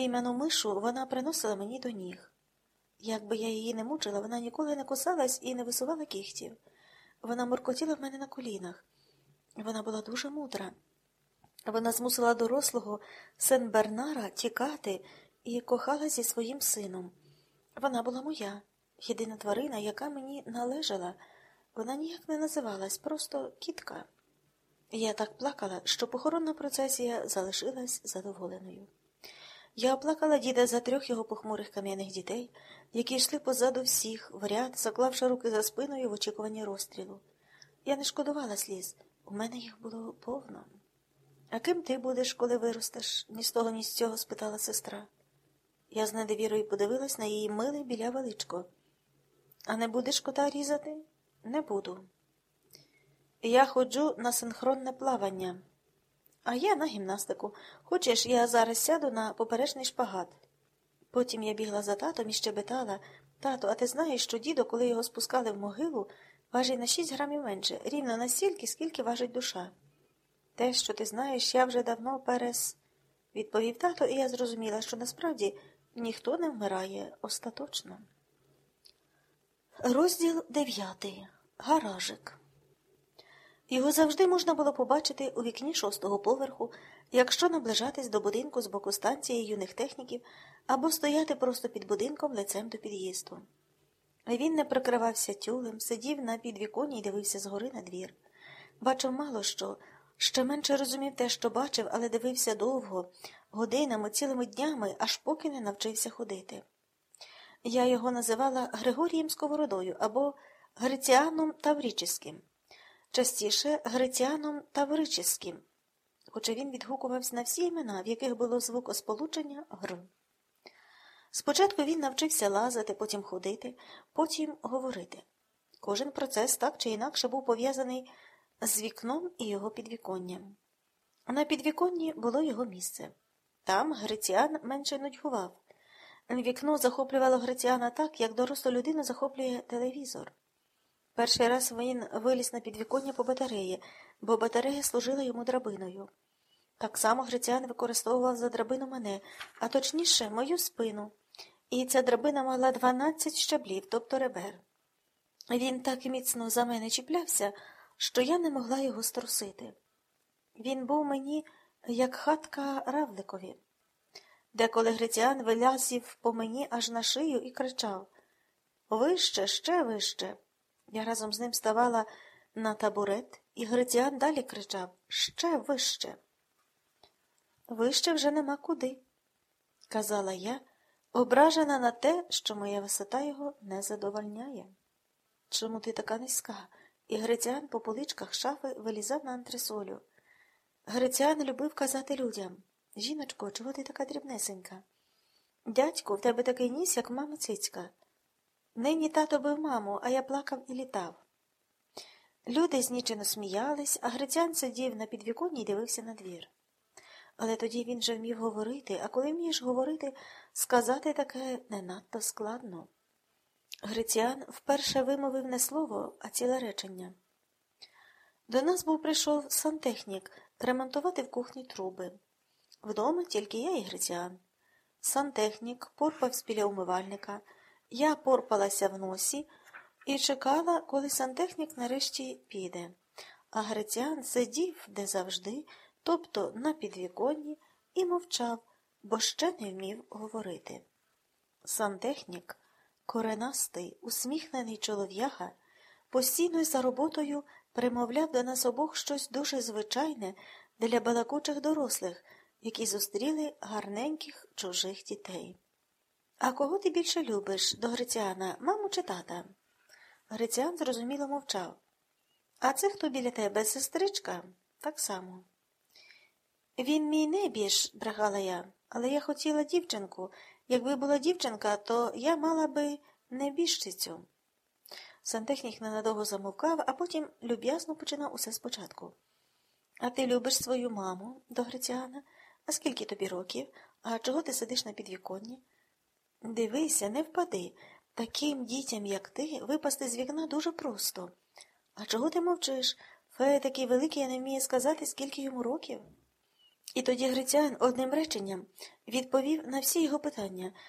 Пійману мишу вона приносила мені до ніг. Якби я її не мучила, вона ніколи не кусалась і не висувала кігтів. Вона муркотіла в мене на колінах. Вона була дуже мудра. Вона змусила дорослого сен Бернара тікати і кохала зі своїм сином. Вона була моя, єдина тварина, яка мені належала. Вона ніяк не називалась, просто кітка. Я так плакала, що похоронна процесія залишилась задоволеною. Я оплакала діда за трьох його похмурих кам'яних дітей, які йшли позаду всіх, в ряд, заклавши руки за спиною в очікуванні розстрілу. Я не шкодувала сліз, у мене їх було повно. А ким ти будеш, коли виростеш? ні з того, ні з цього? спитала сестра. Я з недовірою подивилась на її миле біляве личко. А не будеш кота різати? Не буду. Я ходжу на синхронне плавання, а я на гімнастику. Хочеш, я зараз сяду на поперечний шпагат. Потім я бігла за татом і щебетала. Тато, а ти знаєш, що дідо, коли його спускали в могилу, важить на шість грамів менше, рівно настільки, скільки важить душа. Те, що ти знаєш, я вже давно перес, відповів тато, і я зрозуміла, що насправді ніхто не вмирає остаточно. Розділ дев'ятий. Гаражик. Його завжди можна було побачити у вікні шостого поверху, якщо наближатись до будинку з боку станції юних техніків або стояти просто під будинком лицем до під'їзду. Він не прикривався тюлем, сидів на підвіконні і дивився згори на двір. Бачив мало що, ще менше розумів те, що бачив, але дивився довго, годинами, цілими днями, аж поки не навчився ходити. Я його називала Григорієм Сковородою або Гриціаном Таврічеським, частіше Гриціаном Тавричеським, хоча він відгукувався на всі імена, в яких було звукосполучення гр. Спочатку він навчився лазити, потім ходити, потім говорити. Кожен процес так чи інакше був пов'язаний з вікном і його підвіконням. На підвіконні було його місце. Там Гриціан менше нудьгував. Вікно захоплювало Гриціана так, як дорослу людину захоплює телевізор. Перший раз він виліз на підвіконня по батареї, бо батарея служила йому драбиною. Так само Гриціан використовував за драбину мене, а точніше, мою спину. І ця драбина мала 12 щаблів, тобто ребер. Він так міцно за мене чіплявся, що я не могла його струсити. Він був мені, як хатка равликові. Деколи Гриціан вилязів по мені аж на шию і кричав Вище, ще вище. Я разом з ним ставала на табурет, і Гриціан далі кричав Ще вище. Вище вже нема куди, казала я, ображена на те, що моя висота його не задовольняє. Чому ти така низька? І Гриціан по поличках шафи вилізав на антресолю. Гриціан любив казати людям Жіночко, чого ти така дрібнесенька? Дядьку, в тебе такий ніс, як мама цицька. Нині тато бив маму, а я плакав і літав. Люди знічено сміялись, а Грицян сидів на підвіконні і дивився на двір. Але тоді він же вмів говорити, а коли вмієш говорити, сказати таке не надто складно. Гриціан вперше вимовив не слово, а ціле речення. До нас був прийшов сантехнік ремонтувати в кухні труби. Вдома тільки я і Гриціан. Сантехнік порпався біля умивальника, я порпалася в носі і чекала, коли сантехнік нарешті піде. А Гриціан сидів, де завжди, тобто на підвіконні, і мовчав, бо ще не вмів говорити. Сантехнік, коренастий, усміхнений чолов'яга, постійно за роботою примовляв до нас обох щось дуже звичайне для балакучих дорослих які зустріли гарненьких чужих дітей. А кого ти більше любиш до Гриціана, маму чи тата? Гриціан зрозуміло мовчав. А це хто біля тебе, сестричка? Так само. Він мій небіж, брехала я, але я хотіла дівчинку. Якби була дівчинка, то я мала би небіжчицю. Сантехнік ненадовго замовкав, а потім люб'язно починав усе спочатку. А ти любиш свою маму, до Гриціана? А скільки тобі років? А чого ти сидиш на підвіконні? Дивися, не впади. Таким дітям, як ти, випасти з вікна дуже просто. А чого ти мовчиш? Фея такий великий, я не вміє сказати, скільки йому років. І тоді Грицян одним реченням відповів на всі його питання,